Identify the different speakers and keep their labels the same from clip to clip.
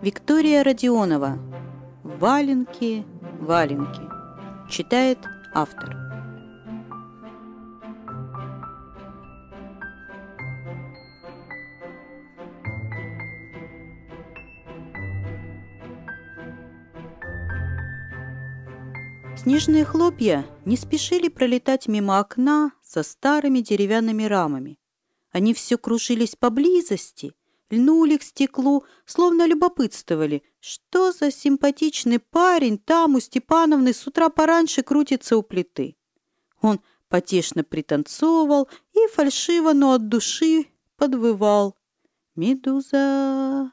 Speaker 1: Виктория Родионова. Валенки, валенки. Читает автор. Снежные хлопья не спешили пролетать мимо окна со старыми деревянными рамами. Они все кружились поблизости, льнули к стеклу, словно любопытствовали, что за симпатичный парень там у Степановны с утра пораньше крутится у плиты. Он потешно пританцовывал и фальшиво, но от души подвывал. «Медуза,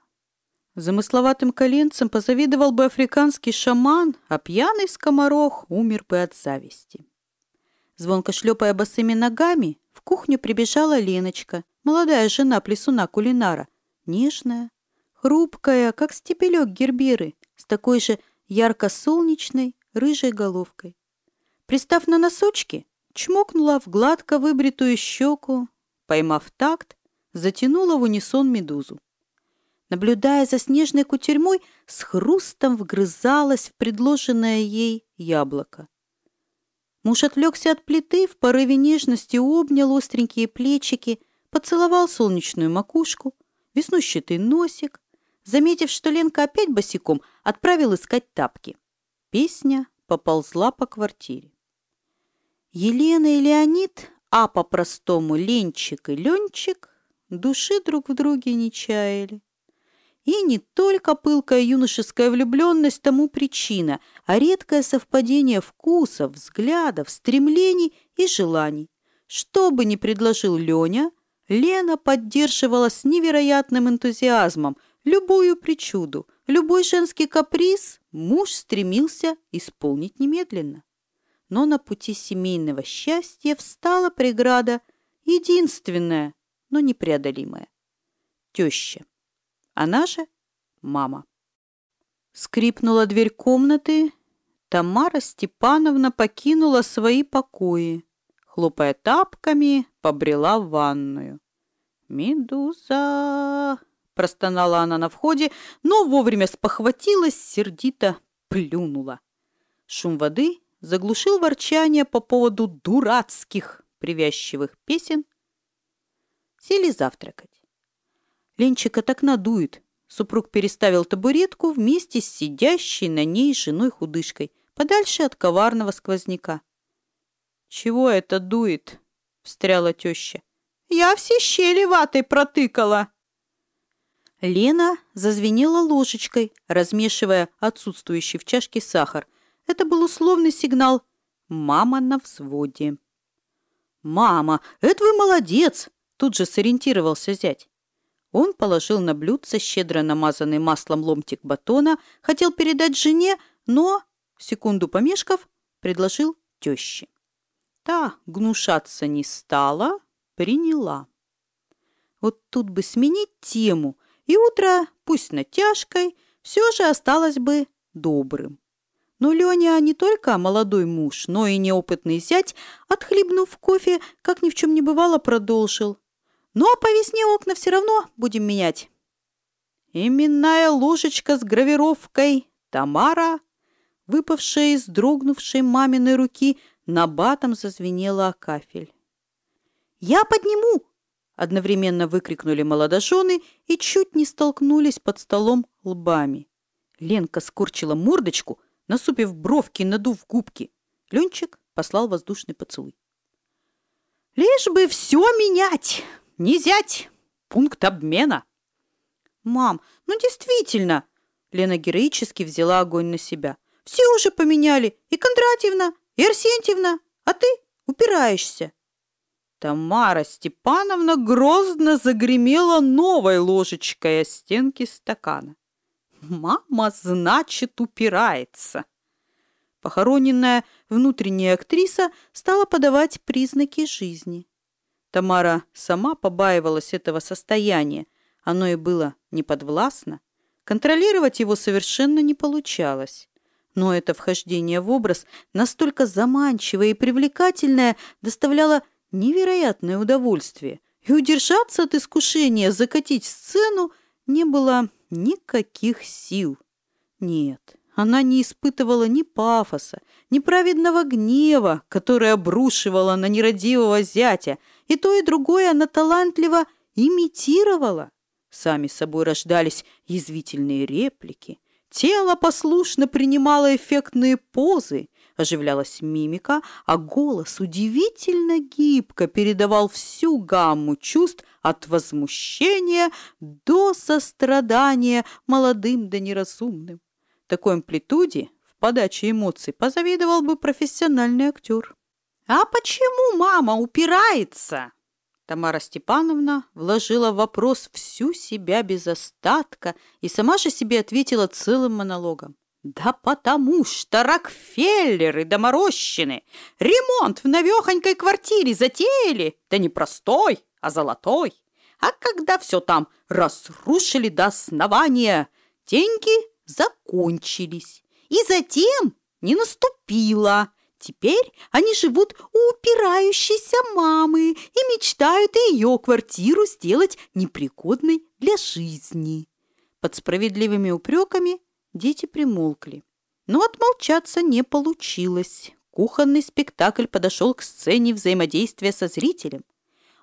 Speaker 1: Замысловатым коленцем позавидовал бы африканский шаман, а пьяный скоморох умер бы от зависти. Звонко шлепая босыми ногами, в кухню прибежала Леночка, молодая жена плесуна-кулинара, нежная, хрупкая, как стебелек гербиры, с такой же ярко-солнечной рыжей головкой. Пристав на носочки, чмокнула в гладко выбритую щеку, поймав такт, затянула в унисон медузу наблюдая за снежной кутерьмой, с хрустом вгрызалась в предложенное ей яблоко. Муж отвлекся от плиты, в порыве нежности обнял остренькие плечики, поцеловал солнечную макушку, веснущатый носик, заметив, что Ленка опять босиком, отправил искать тапки. Песня поползла по квартире. Елена и Леонид, а по-простому Ленчик и Ленчик, души друг в друге не чаяли. И не только пылкая юношеская влюбленность тому причина, а редкое совпадение вкусов, взглядов, стремлений и желаний. Что бы ни предложил Леня, Лена поддерживала с невероятным энтузиазмом любую причуду, любой женский каприз муж стремился исполнить немедленно. Но на пути семейного счастья встала преграда, единственная, но непреодолимая – теща. Она же мама. Скрипнула дверь комнаты. Тамара Степановна покинула свои покои. Хлопая тапками, побрела в ванную. «Медуза!» – простонала она на входе, но вовремя спохватилась, сердито плюнула. Шум воды заглушил ворчание по поводу дурацких привязчивых песен. Сели завтракать. Ленчика так надует. Супруг переставил табуретку вместе с сидящей на ней женой-худышкой, подальше от коварного сквозняка. «Чего это дует?» — встряла теща. «Я все щели ватой протыкала!» Лена зазвенела ложечкой, размешивая отсутствующий в чашке сахар. Это был условный сигнал «Мама на взводе». «Мама, это вы молодец!» Тут же сориентировался зять. Он положил на блюдце щедро намазанный маслом ломтик батона, хотел передать жене, но, секунду помешков, предложил теще. Та гнушаться не стала, приняла. Вот тут бы сменить тему, и утро, пусть натяжкой, все же осталось бы добрым. Но Леня не только молодой муж, но и неопытный зять, отхлебнув кофе, как ни в чем не бывало, продолжил. Но по весне окна все равно будем менять. Именная ложечка с гравировкой «Тамара», выпавшая из дрогнувшей маминой руки, на батом зазвенела о кафель. «Я подниму!» — одновременно выкрикнули молодожены и чуть не столкнулись под столом лбами. Ленка скорчила мордочку, насупив бровки и надув губки. Ленчик послал воздушный поцелуй. «Лишь бы все менять!» не зять! Пункт обмена!» «Мам, ну действительно!» Лена героически взяла огонь на себя. «Все уже поменяли. И Кондратьевна, и Арсентьевна. А ты упираешься». Тамара Степановна грозно загремела новой ложечкой о стенки стакана. «Мама, значит, упирается!» Похороненная внутренняя актриса стала подавать признаки жизни. Тамара сама побаивалась этого состояния. Оно и было неподвластно. Контролировать его совершенно не получалось. Но это вхождение в образ настолько заманчивое и привлекательное доставляло невероятное удовольствие. И удержаться от искушения закатить сцену не было никаких сил. Нет, она не испытывала ни пафоса, ни праведного гнева, который обрушивала на нерадивого зятя, и то и другое она талантливо имитировала. Сами собой рождались язвительные реплики, тело послушно принимало эффектные позы, оживлялась мимика, а голос удивительно гибко передавал всю гамму чувств от возмущения до сострадания молодым да неразумным. Такой амплитуде в подаче эмоций позавидовал бы профессиональный актер. «А почему мама упирается?» Тамара Степановна вложила в вопрос всю себя без остатка и сама же себе ответила целым монологом. Да потому что Рокфеллеры доморощены ремонт в навехонькой квартире затеяли, да не простой, а золотой. А когда все там разрушили до основания, деньги закончились. И затем не наступило. Теперь они живут у упирающейся мамы и мечтают ее квартиру сделать непригодной для жизни. Под справедливыми упреками Дети примолкли. Но отмолчаться не получилось. Кухонный спектакль подошел к сцене взаимодействия со зрителем.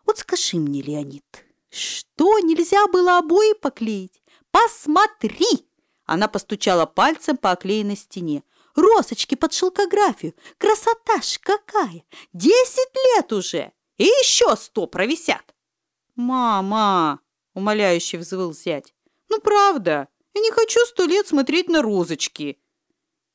Speaker 1: Вот скажи мне, Леонид, что нельзя было обои поклеить? Посмотри! Она постучала пальцем по оклеенной стене. Росочки под шелкографию. Красота ж какая! Десять лет уже! И еще сто провисят. Мама! Умоляюще взвыл зять. Ну, правда, я не хочу сто лет смотреть на розочки.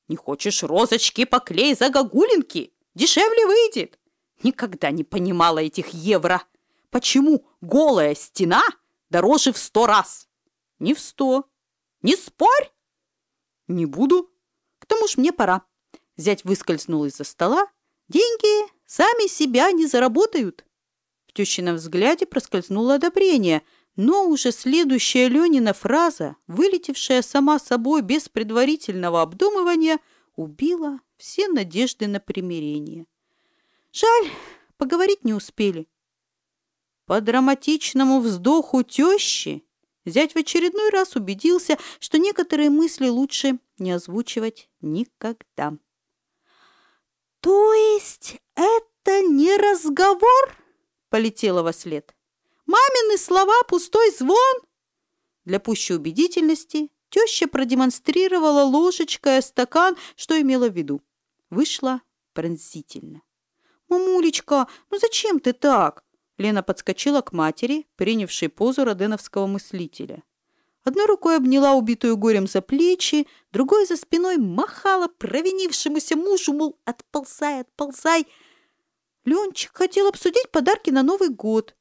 Speaker 1: Не хочешь розочки, поклей за гагулинки. Дешевле выйдет. Никогда не понимала этих евро. Почему голая стена дороже в сто раз? Не в сто. Не спорь. Не буду. К тому ж мне пора. Зять выскользнул из-за стола. Деньги сами себя не заработают. В тещином взгляде проскользнуло одобрение – но уже следующая Ленина фраза, вылетевшая сама собой без предварительного обдумывания, убила все надежды на примирение. Жаль, поговорить не успели. По драматичному вздоху тещи зять в очередной раз убедился, что некоторые мысли лучше не озвучивать никогда. «То есть это не разговор?» — полетело во след. Мамины слова – пустой звон!» Для пущей убедительности теща продемонстрировала ложечкой стакан, что имела в виду. Вышла пронзительно. «Мамулечка, ну зачем ты так?» Лена подскочила к матери, принявшей позу роденовского мыслителя. Одной рукой обняла убитую горем за плечи, другой за спиной махала провинившемуся мужу, мол, отползай, отползай. Ленчик хотел обсудить подарки на Новый год.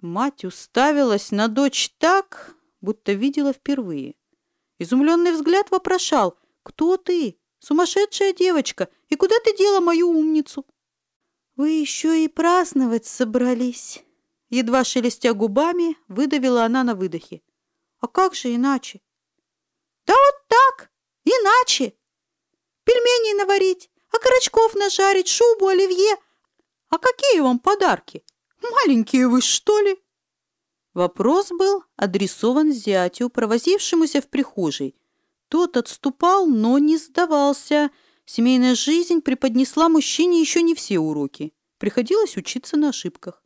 Speaker 1: Мать уставилась на дочь так, будто видела впервые. Изумленный взгляд вопрошал «Кто ты? Сумасшедшая девочка! И куда ты дела мою умницу?» «Вы еще и праздновать собрались!» Едва шелестя губами, выдавила она на выдохе. «А как же иначе?» «Да вот так! Иначе! Пельменей наварить, а окорочков нажарить, шубу, оливье. А какие вам подарки?» Маленькие вы, что ли?» Вопрос был адресован зятю, провозившемуся в прихожей. Тот отступал, но не сдавался. Семейная жизнь преподнесла мужчине еще не все уроки. Приходилось учиться на ошибках.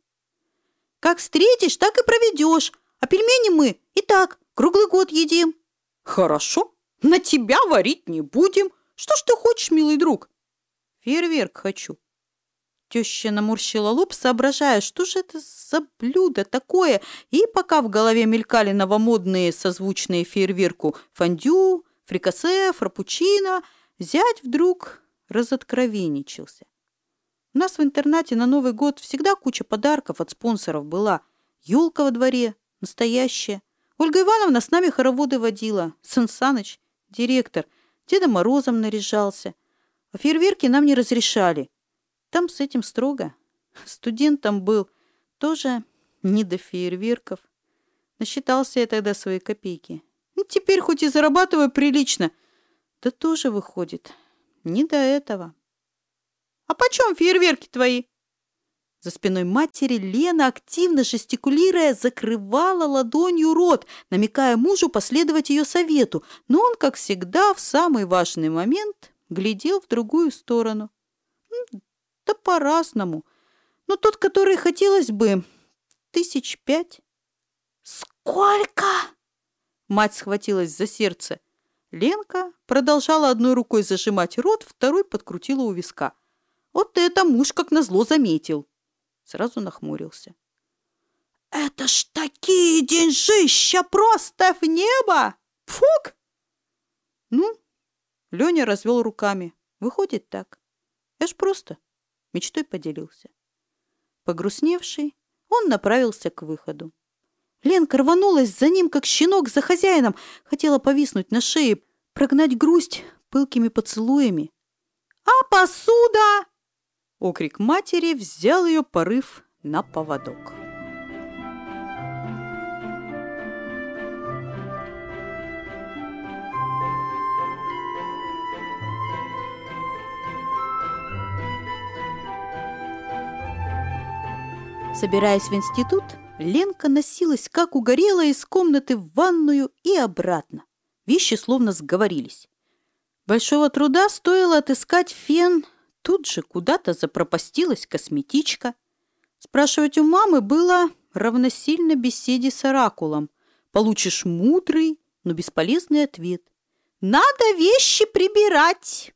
Speaker 1: «Как встретишь, так и проведешь. А пельмени мы и так круглый год едим». «Хорошо, на тебя варить не будем. Что ж ты хочешь, милый друг?» «Фейерверк хочу», Теща наморщила лоб, соображая, что же это за блюдо такое, и пока в голове мелькали новомодные созвучные фейерверку фондю, фрикасе, фрапучино, зять вдруг разоткровенничался. У нас в интернате на Новый год всегда куча подарков от спонсоров была. Елка во дворе, настоящая. Ольга Ивановна с нами хороводы водила. Сан Саныч, директор, Дедом Морозом наряжался. А фейерверки нам не разрешали. Там с этим строго. Студентом был, тоже не до фейерверков. Насчитался я тогда свои копейки. Ну, теперь хоть и зарабатываю прилично, да тоже выходит. Не до этого. А почем фейерверки твои? За спиной матери Лена, активно жестикулируя, закрывала ладонью рот, намекая мужу последовать ее совету, но он, как всегда, в самый важный момент глядел в другую сторону. Да по-разному. Но тот, который хотелось бы, тысяч пять. «Сколько?» Мать схватилась за сердце. Ленка продолжала одной рукой зажимать рот, второй подкрутила у виска. Вот это муж как назло заметил. Сразу нахмурился. «Это ж такие деньжища просто в небо! Фук!» «Ну?» Леня развел руками. «Выходит так. Я ж просто мечтой поделился». Погрустневший, он направился к выходу. Ленка рванулась за ним, как щенок за хозяином, хотела повиснуть на шее, прогнать грусть пылкими поцелуями. «А посуда?» Окрик матери взял ее порыв на поводок. Собираясь в институт, Ленка носилась, как угорела, из комнаты в ванную и обратно. Вещи словно сговорились. Большого труда стоило отыскать фен, тут же куда-то запропастилась косметичка. Спрашивать у мамы было равносильно беседе с оракулом. Получишь мудрый, но бесполезный ответ. «Надо вещи прибирать!»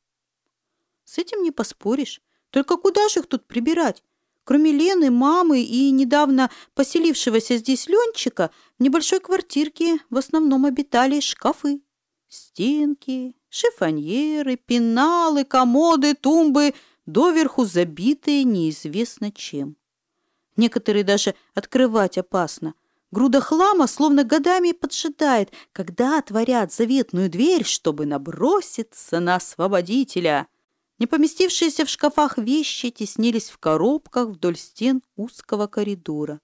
Speaker 1: С этим не поспоришь. Только куда же их тут прибирать? Кроме Лены, мамы и недавно поселившегося здесь Ленчика, в небольшой квартирке в основном обитали шкафы. Стенки, шифоньеры, пеналы, комоды, тумбы, доверху забитые неизвестно чем. Некоторые даже открывать опасно. Груда хлама словно годами поджидает, когда отворят заветную дверь, чтобы наброситься на освободителя. Не поместившиеся в шкафах вещи теснились в коробках вдоль стен узкого коридора.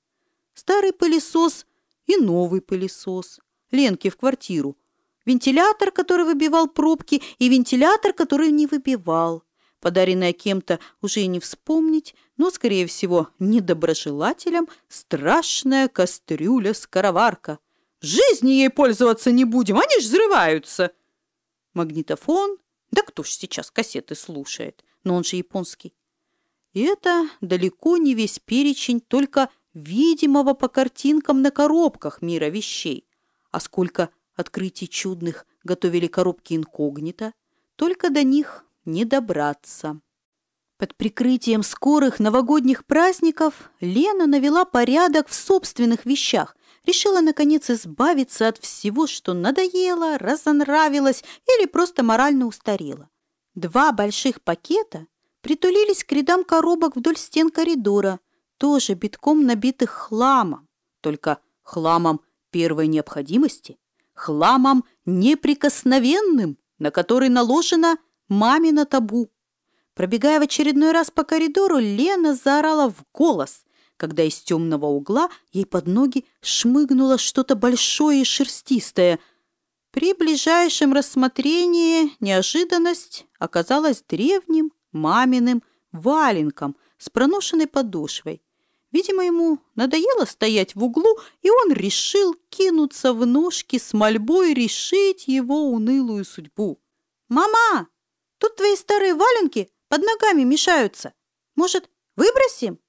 Speaker 1: Старый пылесос и новый пылесос. Ленки в квартиру. Вентилятор, который выбивал пробки, и вентилятор, который не выбивал. Подаренная кем-то уже и не вспомнить, но, скорее всего, недоброжелателям страшная кастрюля-скороварка. Жизни ей пользоваться не будем, они ж взрываются. Магнитофон да кто ж сейчас кассеты слушает? Но он же японский. И это далеко не весь перечень только видимого по картинкам на коробках мира вещей. А сколько открытий чудных готовили коробки инкогнито, только до них не добраться. Под прикрытием скорых новогодних праздников Лена навела порядок в собственных вещах, решила, наконец, избавиться от всего, что надоело, разонравилось или просто морально устарело. Два больших пакета притулились к рядам коробок вдоль стен коридора, тоже битком набитых хламом, только хламом первой необходимости, хламом неприкосновенным, на который наложено мамино табу. Пробегая в очередной раз по коридору, Лена заорала в голос, когда из темного угла ей под ноги шмыгнуло что-то большое и шерстистое. При ближайшем рассмотрении неожиданность оказалась древним маминым валенком с проношенной подошвой. Видимо, ему надоело стоять в углу, и он решил кинуться в ножки с мольбой решить его унылую судьбу. «Мама, тут твои старые валенки под ногами мешаются. Может, выбросим?»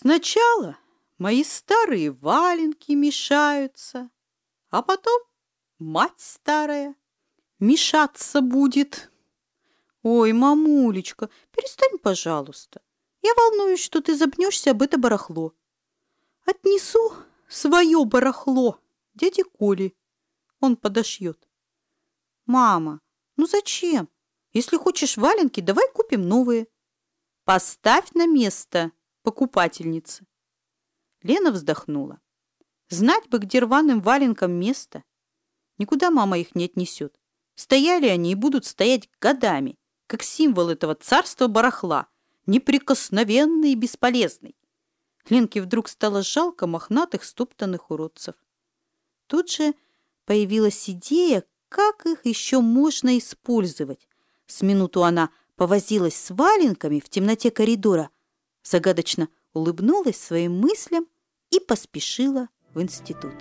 Speaker 1: Сначала мои старые валенки мешаются, а потом мать старая мешаться будет. Ой, мамулечка, перестань, пожалуйста. Я волнуюсь, что ты запнешься об это барахло. Отнесу свое барахло дяде Коле. Он подошьет. Мама, ну зачем? Если хочешь валенки, давай купим новые. Поставь на место покупательницы. Лена вздохнула. Знать бы, где рваным валенкам место. Никуда мама их не отнесет. Стояли они и будут стоять годами, как символ этого царства барахла, неприкосновенный и бесполезный. Ленке вдруг стало жалко мохнатых стоптанных уродцев. Тут же появилась идея, как их еще можно использовать. С минуту она повозилась с валенками в темноте коридора, загадочно улыбнулась своим мыслям и поспешила в институт.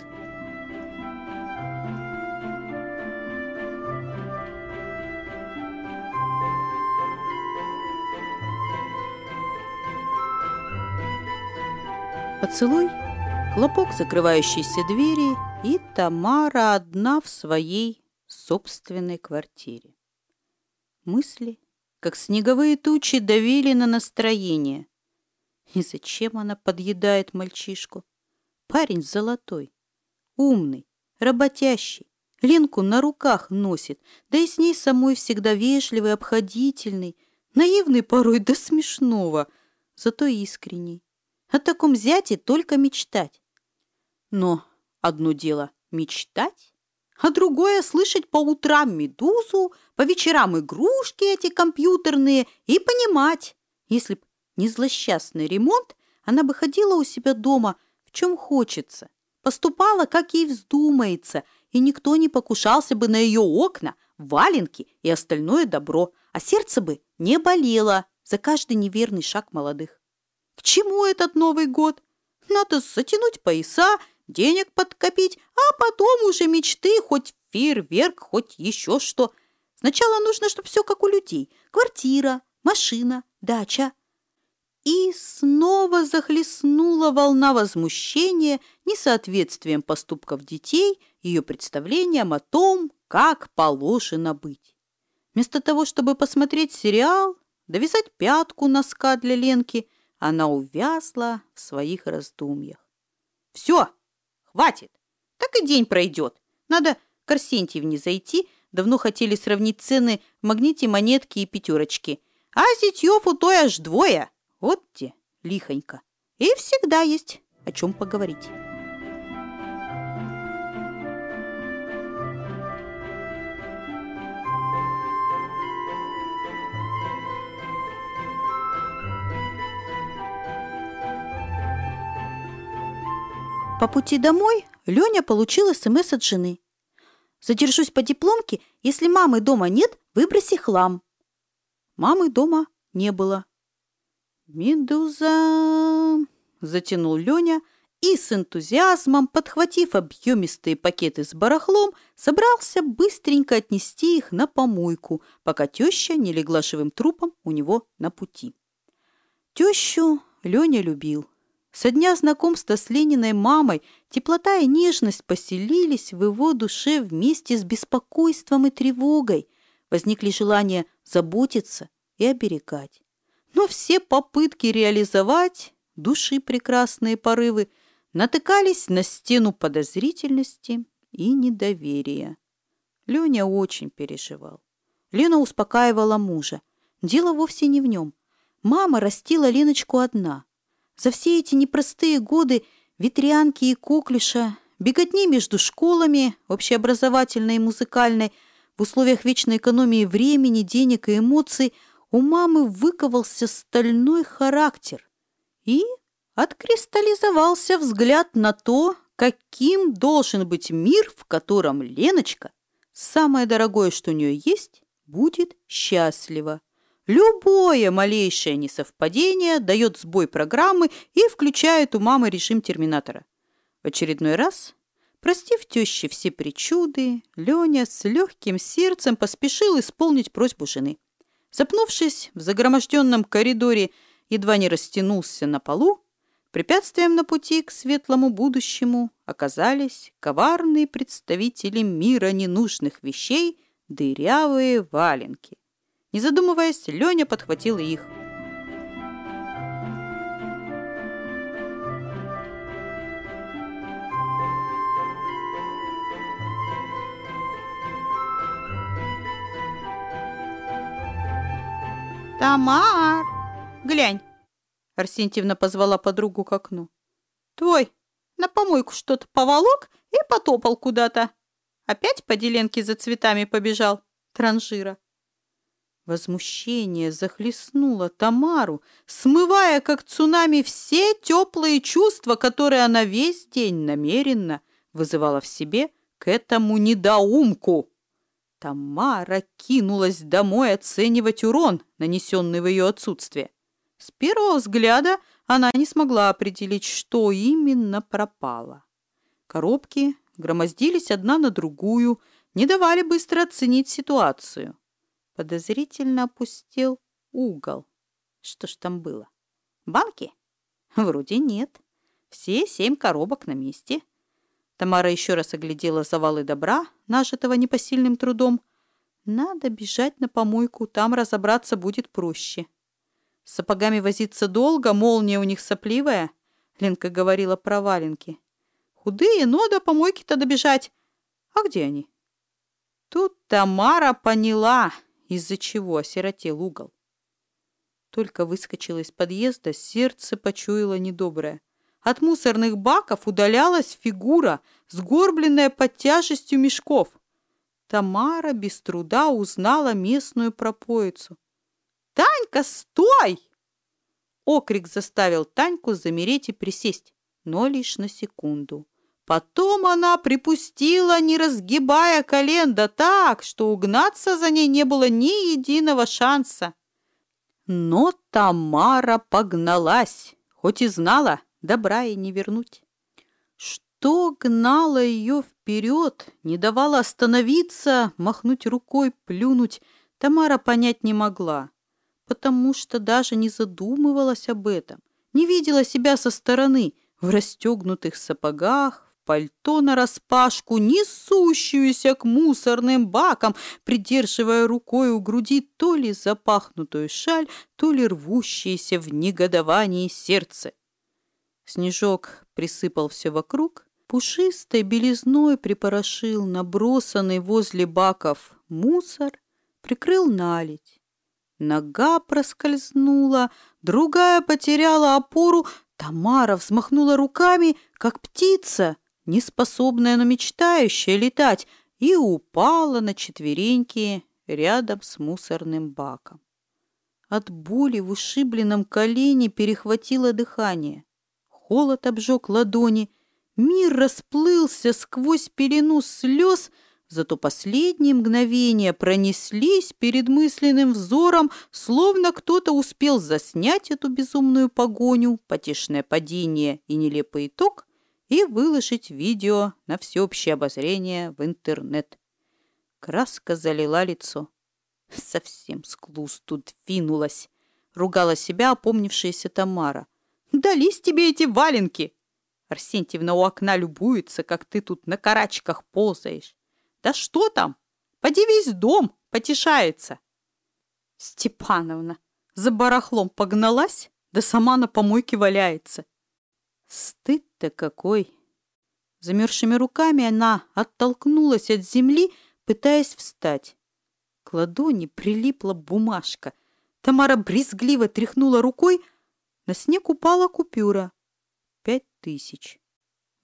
Speaker 1: Поцелуй, хлопок закрывающейся двери, и Тамара одна в своей собственной квартире. Мысли, как снеговые тучи, давили на настроение. И зачем она подъедает мальчишку? Парень золотой, умный, работящий, Ленку на руках носит, да и с ней самой всегда вежливый, обходительный, наивный порой до смешного, зато искренний. О таком зяте только мечтать. Но одно дело мечтать, а другое слышать по утрам медузу, по вечерам игрушки эти компьютерные и понимать, если б не злосчастный ремонт, она бы ходила у себя дома в чем хочется, поступала, как ей вздумается, и никто не покушался бы на ее окна, валенки и остальное добро, а сердце бы не болело за каждый неверный шаг молодых. К чему этот Новый год? Надо затянуть пояса, денег подкопить, а потом уже мечты, хоть фейерверк, хоть еще что. Сначала нужно, чтобы все как у людей. Квартира, машина, дача. И снова захлестнула волна возмущения несоответствием поступков детей ее представлениям о том, как положено быть. Вместо того, чтобы посмотреть сериал, довязать пятку носка для Ленки – она увязла в своих раздумьях. «Все, хватит, так и день пройдет. Надо к Арсентьевне зайти. Давно хотели сравнить цены в магните монетки и пятерочки. А зятьев у той аж двое. Вот те, лихонько. И всегда есть о чем поговорить». По пути домой Леня получил СМС от жены. «Задержусь по дипломке, если мамы дома нет, выброси хлам». Мамы дома не было. «Медуза!» – затянул Леня и с энтузиазмом, подхватив объемистые пакеты с барахлом, собрался быстренько отнести их на помойку, пока теща не легла живым трупом у него на пути. Тещу Леня любил. Со дня знакомства с Лениной мамой теплота и нежность поселились в его душе вместе с беспокойством и тревогой. Возникли желания заботиться и оберегать. Но все попытки реализовать души прекрасные порывы натыкались на стену подозрительности и недоверия. Леня очень переживал. Лена успокаивала мужа. Дело вовсе не в нем. Мама растила Леночку одна. За все эти непростые годы ветрянки и коклиша, беготни между школами, общеобразовательной и музыкальной, в условиях вечной экономии времени, денег и эмоций у мамы выковался стальной характер и откристаллизовался взгляд на то, каким должен быть мир, в котором Леночка, самое дорогое, что у нее есть, будет счастлива. Любое малейшее несовпадение дает сбой программы и включает у мамы режим терминатора. В очередной раз, простив теще все причуды, Леня с легким сердцем поспешил исполнить просьбу жены. Запнувшись в загроможденном коридоре, едва не растянулся на полу, препятствием на пути к светлому будущему оказались коварные представители мира ненужных вещей, дырявые валенки. Не задумываясь, Леня подхватил их. «Тамар, глянь!» Арсентьевна позвала подругу к окну. «Твой на помойку что-то поволок и потопал куда-то. Опять по деленке за цветами побежал, транжира. Возмущение захлестнуло Тамару, смывая, как цунами, все теплые чувства, которые она весь день намеренно вызывала в себе к этому недоумку. Тамара кинулась домой оценивать урон, нанесенный в ее отсутствие. С первого взгляда она не смогла определить, что именно пропало. Коробки громоздились одна на другую, не давали быстро оценить ситуацию. Подозрительно опустел угол. Что ж там было? Банки? Вроде нет. Все семь коробок на месте. Тамара еще раз оглядела завалы добра, нажитого непосильным трудом. Надо бежать на помойку, там разобраться будет проще. С сапогами возиться долго, молния у них сопливая. Ленка говорила про валенки. Худые, но до помойки-то добежать. А где они? Тут Тамара поняла, из-за чего осиротел угол. Только выскочила из подъезда, сердце почуяло недоброе. От мусорных баков удалялась фигура, сгорбленная под тяжестью мешков. Тамара без труда узнала местную пропоицу. «Танька, стой!» Окрик заставил Таньку замереть и присесть, но лишь на секунду. Потом она припустила, не разгибая колен, да так, что угнаться за ней не было ни единого шанса. Но Тамара погналась, хоть и знала, добра и не вернуть. Что гнало ее вперед, не давало остановиться, махнуть рукой, плюнуть, Тамара понять не могла, потому что даже не задумывалась об этом, не видела себя со стороны, в расстегнутых сапогах, пальто нараспашку, несущуюся к мусорным бакам, придерживая рукой у груди то ли запахнутую шаль, то ли рвущееся в негодовании сердце. Снежок присыпал все вокруг, пушистой белизной припорошил набросанный возле баков мусор, прикрыл наледь. Нога проскользнула, другая потеряла опору, Тамара взмахнула руками, как птица — неспособная, но мечтающая летать, и упала на четвереньки рядом с мусорным баком. От боли в ушибленном колене перехватило дыхание. Холод обжег ладони, мир расплылся сквозь пелену слез, зато последние мгновения пронеслись перед мысленным взором, словно кто-то успел заснять эту безумную погоню, потешное падение и нелепый итог, и выложить видео на всеобщее обозрение в интернет. Краска залила лицо. Совсем склуз тут двинулась. Ругала себя опомнившаяся Тамара. «Дались тебе эти валенки!» Арсентьевна у окна любуется, как ты тут на карачках ползаешь. «Да что там? Поди весь дом потешается!» Степановна за барахлом погналась, да сама на помойке валяется. Стыд-то какой! Замерзшими руками она оттолкнулась от земли, пытаясь встать. К ладони прилипла бумажка. Тамара брезгливо тряхнула рукой. На снег упала купюра. Пять тысяч.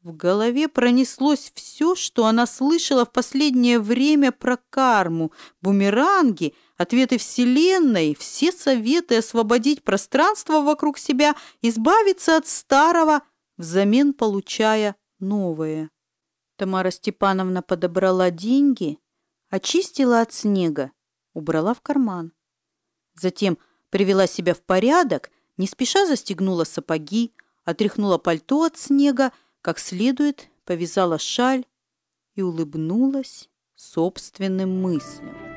Speaker 1: В голове пронеслось все, что она слышала в последнее время про карму, бумеранги, ответы Вселенной, все советы освободить пространство вокруг себя, избавиться от старого – взамен получая новое. Тамара Степановна подобрала деньги, очистила от снега, убрала в карман. Затем привела себя в порядок, не спеша застегнула сапоги, отряхнула пальто от снега, как следует повязала шаль и улыбнулась собственным мыслям.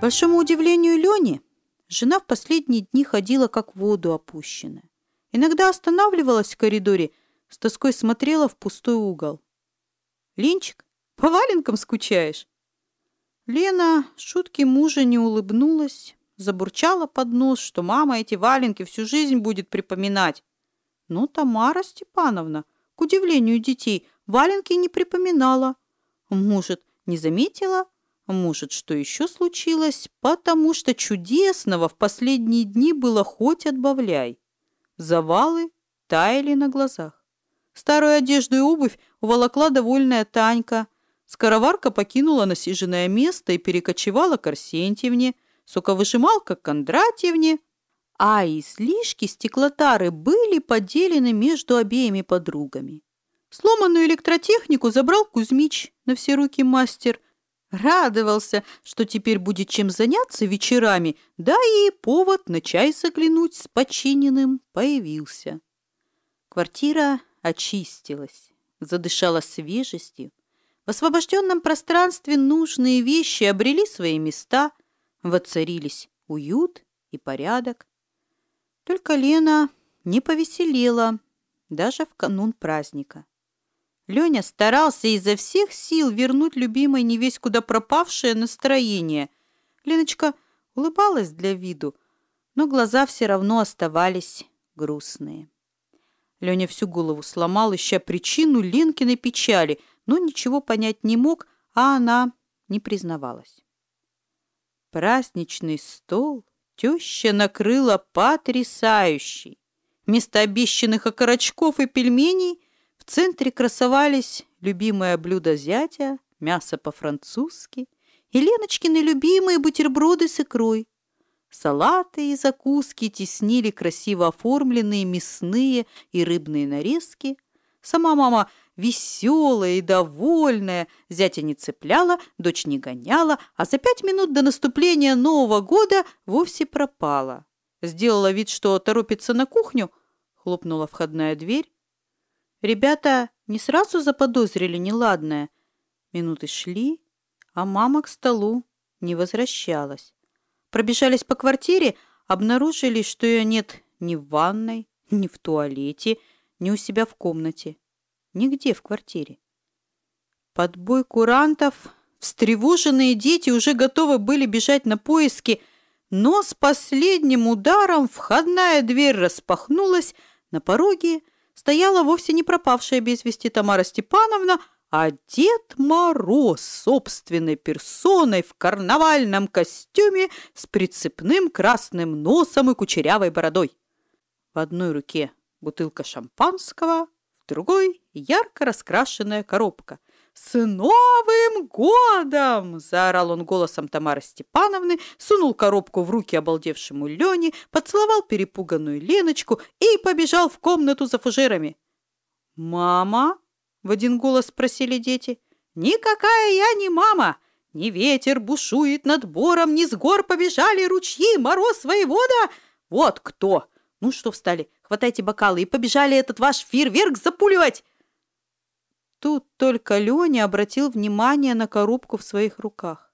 Speaker 1: большому удивлению Лени, жена в последние дни ходила как в воду опущенная. Иногда останавливалась в коридоре, с тоской смотрела в пустой угол. «Ленчик, по валенкам скучаешь?» Лена шутки мужа не улыбнулась, забурчала под нос, что мама эти валенки всю жизнь будет припоминать. Но Тамара Степановна, к удивлению детей, валенки не припоминала. Может, не заметила, может, что еще случилось, потому что чудесного в последние дни было хоть отбавляй. Завалы таяли на глазах. Старую одежду и обувь уволокла довольная Танька. Скороварка покинула насиженное место и перекочевала к Арсентьевне, соковыжималка к Кондратьевне, а излишки стеклотары были поделены между обеими подругами. Сломанную электротехнику забрал Кузьмич на все руки мастер. Радовался, что теперь будет чем заняться вечерами, да и повод на чай заглянуть с починенным появился. Квартира очистилась, задышала свежестью. В освобожденном пространстве нужные вещи обрели свои места, воцарились уют и порядок. Только Лена не повеселела даже в канун праздника. Леня старался изо всех сил вернуть любимой невесть куда пропавшее настроение. Леночка улыбалась для виду, но глаза все равно оставались грустные. Леня всю голову сломал, ища причину Ленкиной печали, но ничего понять не мог, а она не признавалась. Праздничный стол теща накрыла потрясающий. Вместо обещанных окорочков и пельменей в центре красовались любимое блюдо зятя, мясо по-французски и Леночкины любимые бутерброды с икрой. Салаты и закуски теснили красиво оформленные мясные и рыбные нарезки. Сама мама веселая и довольная, зятя не цепляла, дочь не гоняла, а за пять минут до наступления Нового года вовсе пропала. Сделала вид, что торопится на кухню, хлопнула входная дверь. Ребята не сразу заподозрили неладное. Минуты шли, а мама к столу не возвращалась. Пробежались по квартире, обнаружили, что ее нет ни в ванной, ни в туалете, ни у себя в комнате. Нигде в квартире. Под бой курантов встревоженные дети уже готовы были бежать на поиски, но с последним ударом входная дверь распахнулась, на пороге стояла вовсе не пропавшая без вести Тамара Степановна, а Дед Мороз собственной персоной в карнавальном костюме с прицепным красным носом и кучерявой бородой. В одной руке бутылка шампанского, в другой ярко раскрашенная коробка. «С Новым годом!» – заорал он голосом Тамары Степановны, сунул коробку в руки обалдевшему Лене, поцеловал перепуганную Леночку и побежал в комнату за фужерами. «Мама!» В один голос спросили дети. «Никакая я не мама! Ни ветер бушует над бором, ни с гор побежали ручьи, мороз воевода! Вот кто! Ну что встали, хватайте бокалы и побежали этот ваш фейерверк запуливать!» Тут только Леня обратил внимание на коробку в своих руках.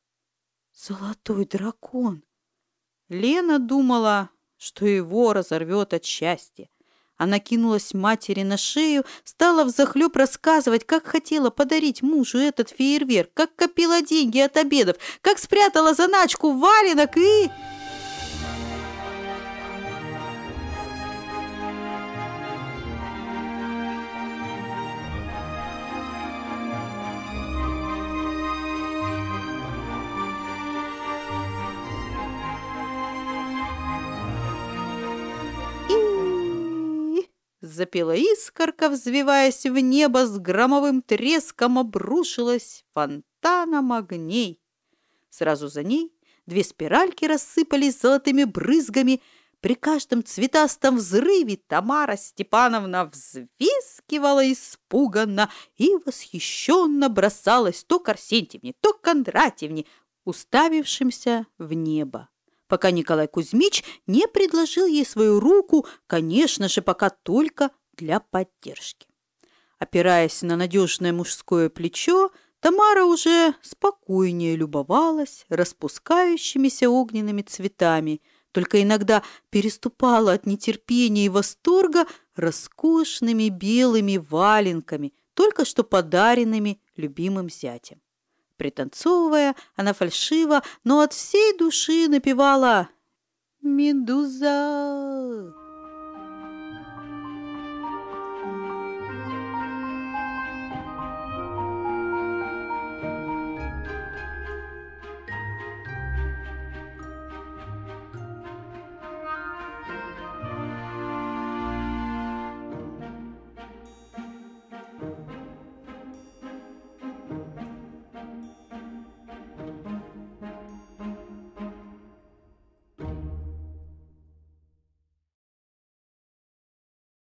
Speaker 1: «Золотой дракон!» Лена думала, что его разорвет от счастья. Она кинулась матери на шею, стала взахлеб рассказывать, как хотела подарить мужу этот фейерверк, как копила деньги от обедов, как спрятала заначку валенок и... запела искорка, взвиваясь в небо, с громовым треском обрушилась фонтаном огней. Сразу за ней две спиральки рассыпались золотыми брызгами. При каждом цветастом взрыве Тамара Степановна взвискивала испуганно и восхищенно бросалась то к Арсентьевне, то к Кондратьевне, уставившимся в небо пока Николай Кузьмич не предложил ей свою руку, конечно же, пока только для поддержки. Опираясь на надежное мужское плечо, Тамара уже спокойнее любовалась распускающимися огненными цветами, только иногда переступала от нетерпения и восторга роскошными белыми валенками, только что подаренными любимым зятем. Пританцовывая, она фальшиво, но от всей души напевала «Медуза,